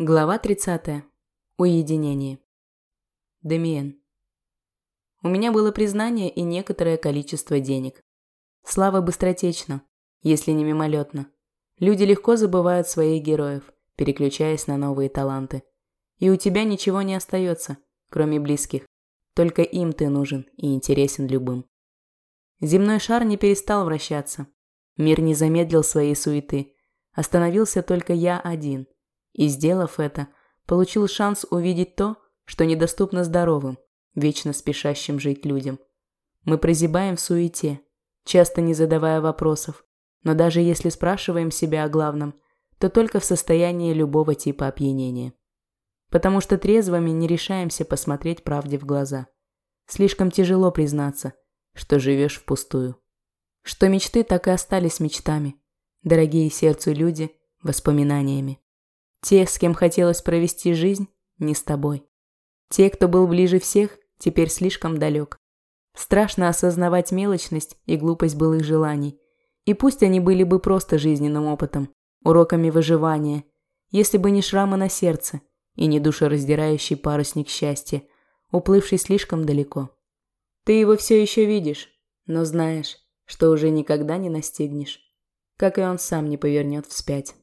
Глава 30. Уединение. Демиен. У меня было признание и некоторое количество денег. Слава быстротечна, если не мимолетно. Люди легко забывают своих героев, переключаясь на новые таланты. И у тебя ничего не остается, кроме близких. Только им ты нужен и интересен любым. Земной шар не перестал вращаться. Мир не замедлил своей суеты. Остановился только я один – и, сделав это, получил шанс увидеть то, что недоступно здоровым, вечно спешащим жить людям. Мы прозябаем в суете, часто не задавая вопросов, но даже если спрашиваем себя о главном, то только в состоянии любого типа опьянения. Потому что трезвыми не решаемся посмотреть правде в глаза. Слишком тяжело признаться, что живешь впустую. Что мечты так и остались мечтами, дорогие сердцу люди – воспоминаниями. Те, с кем хотелось провести жизнь, не с тобой. Те, кто был ближе всех, теперь слишком далек. Страшно осознавать мелочность и глупость былых желаний. И пусть они были бы просто жизненным опытом, уроками выживания, если бы не шрамы на сердце и не душераздирающий парусник счастья, уплывший слишком далеко. Ты его все еще видишь, но знаешь, что уже никогда не настигнешь, как и он сам не повернет вспять.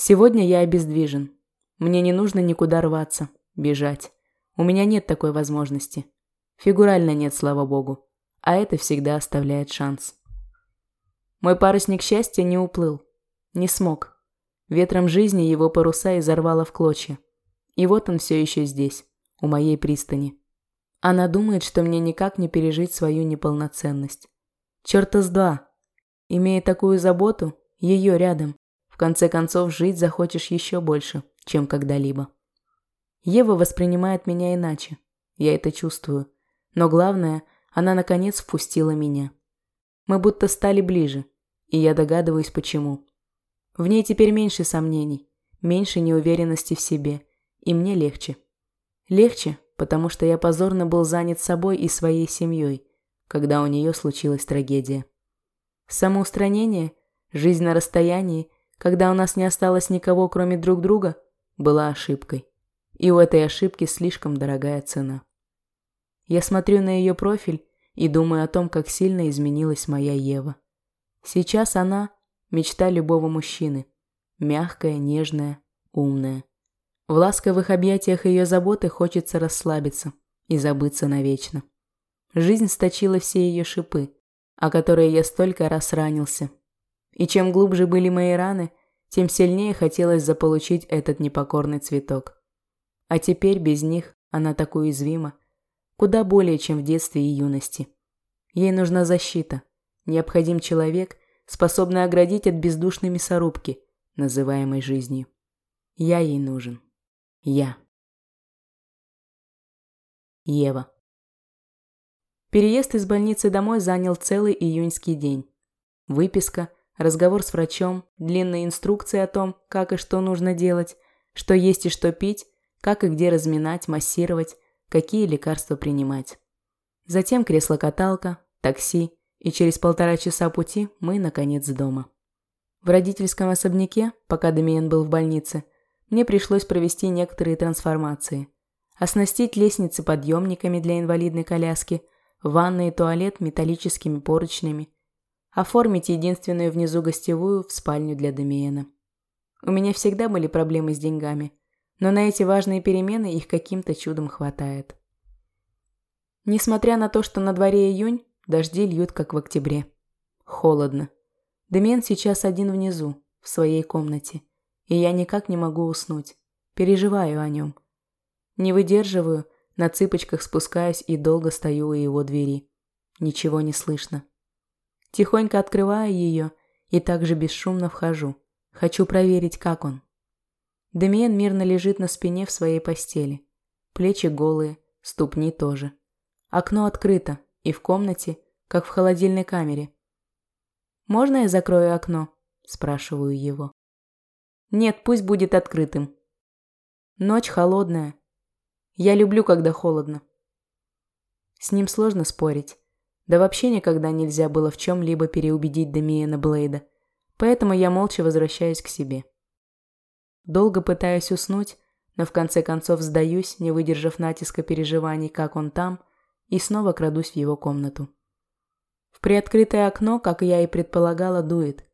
Сегодня я обездвижен. Мне не нужно никуда рваться, бежать. У меня нет такой возможности. Фигурально нет, слава богу. А это всегда оставляет шанс. Мой парусник счастья не уплыл. Не смог. Ветром жизни его паруса изорвало в клочья. И вот он все еще здесь, у моей пристани. Она думает, что мне никак не пережить свою неполноценность. Черта с два. Имея такую заботу, ее рядом, конце концов, жить захочешь еще больше, чем когда-либо. Ева воспринимает меня иначе. Я это чувствую. Но главное, она наконец впустила меня. Мы будто стали ближе, и я догадываюсь, почему. В ней теперь меньше сомнений, меньше неуверенности в себе, и мне легче. Легче, потому что я позорно был занят собой и своей семьей, когда у нее случилась трагедия. Самоустранение, жизнь на расстоянии когда у нас не осталось никого, кроме друг друга, была ошибкой. И у этой ошибки слишком дорогая цена. Я смотрю на ее профиль и думаю о том, как сильно изменилась моя Ева. Сейчас она – мечта любого мужчины. Мягкая, нежная, умная. В ласковых объятиях ее заботы хочется расслабиться и забыться навечно. Жизнь сточила все ее шипы, о которые я столько раз ранился и чем глубже были мои раны, тем сильнее хотелось заполучить этот непокорный цветок. А теперь без них она так уязвима, куда более, чем в детстве и юности. Ей нужна защита, необходим человек, способный оградить от бездушной мясорубки, называемой жизнью. Я ей нужен. Я. Ева. Переезд из больницы домой занял целый июньский день. Выписка, разговор с врачом, длинные инструкции о том, как и что нужно делать, что есть и что пить, как и где разминать, массировать, какие лекарства принимать. Затем кресло-каталка, такси, и через полтора часа пути мы, наконец, дома. В родительском особняке, пока Дамиен был в больнице, мне пришлось провести некоторые трансформации. Оснастить лестницы подъемниками для инвалидной коляски, ванны и туалет металлическими поручнями, оформить единственную внизу гостевую в спальню для Дамиена. У меня всегда были проблемы с деньгами, но на эти важные перемены их каким-то чудом хватает. Несмотря на то, что на дворе июнь, дожди льют, как в октябре. Холодно. Демиен сейчас один внизу, в своей комнате, и я никак не могу уснуть. Переживаю о нем. Не выдерживаю, на цыпочках спускаюсь и долго стою у его двери. Ничего не слышно. Тихонько открываю ее и также бесшумно вхожу. Хочу проверить, как он. Демиен мирно лежит на спине в своей постели. Плечи голые, ступни тоже. Окно открыто, и в комнате, как в холодильной камере. «Можно я закрою окно?» – спрашиваю его. «Нет, пусть будет открытым. Ночь холодная. Я люблю, когда холодно». С ним сложно спорить. Да вообще никогда нельзя было в чем-либо переубедить Демиена Блейда, поэтому я молча возвращаюсь к себе. Долго пытаюсь уснуть, но в конце концов сдаюсь, не выдержав натиска переживаний, как он там, и снова крадусь в его комнату. В приоткрытое окно, как я и предполагала, дует.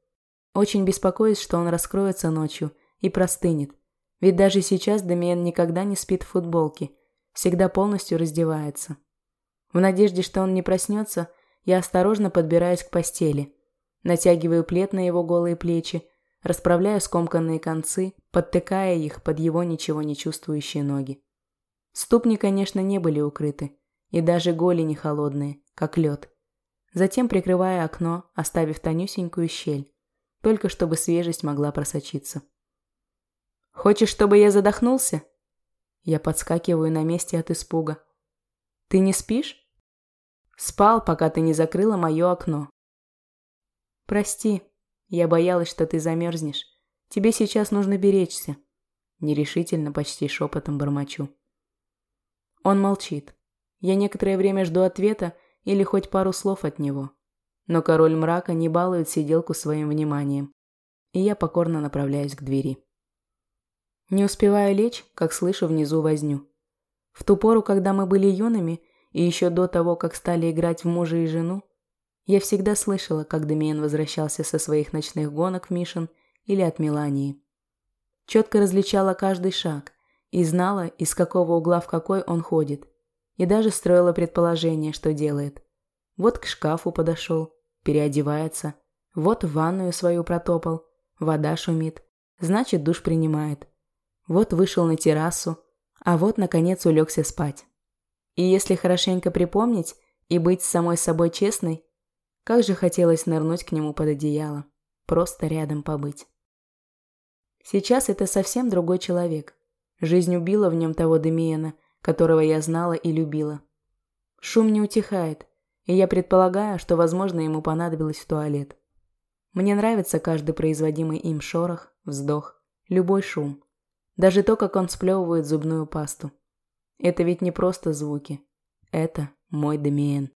Очень беспокоюсь, что он раскроется ночью и простынет, ведь даже сейчас Демиен никогда не спит в футболке, всегда полностью раздевается. В надежде, что он не проснется, я осторожно подбираюсь к постели, натягиваю плед на его голые плечи, расправляю скомканные концы, подтыкая их под его ничего не чувствующие ноги. Ступни, конечно, не были укрыты, и даже голени холодные, как лед. Затем прикрывая окно, оставив тонюсенькую щель, только чтобы свежесть могла просочиться. «Хочешь, чтобы я задохнулся?» Я подскакиваю на месте от испуга. «Ты не спишь?» «Спал, пока ты не закрыла мое окно». «Прости», я боялась, что ты замерзнешь. Тебе сейчас нужно беречься. Нерешительно, почти шепотом бормочу. Он молчит. Я некоторое время жду ответа или хоть пару слов от него. Но король мрака не балует сиделку своим вниманием. И я покорно направляюсь к двери. Не успеваю лечь, как слышу внизу возню. В ту пору, когда мы были юными, и еще до того, как стали играть в мужа и жену, я всегда слышала, как Демиен возвращался со своих ночных гонок в Мишин или от Мелании. Четко различала каждый шаг и знала, из какого угла в какой он ходит. И даже строила предположение, что делает. Вот к шкафу подошел, переодевается. Вот в ванную свою протопал. Вода шумит. Значит, душ принимает. Вот вышел на террасу. А вот, наконец, улегся спать. И если хорошенько припомнить и быть с самой собой честной, как же хотелось нырнуть к нему под одеяло. Просто рядом побыть. Сейчас это совсем другой человек. Жизнь убила в нем того Демиена, которого я знала и любила. Шум не утихает, и я предполагаю, что, возможно, ему понадобилось в туалет. Мне нравится каждый производимый им шорох, вздох, любой шум. Даже то, как он сплевывает зубную пасту. Это ведь не просто звуки. Это мой Демиен.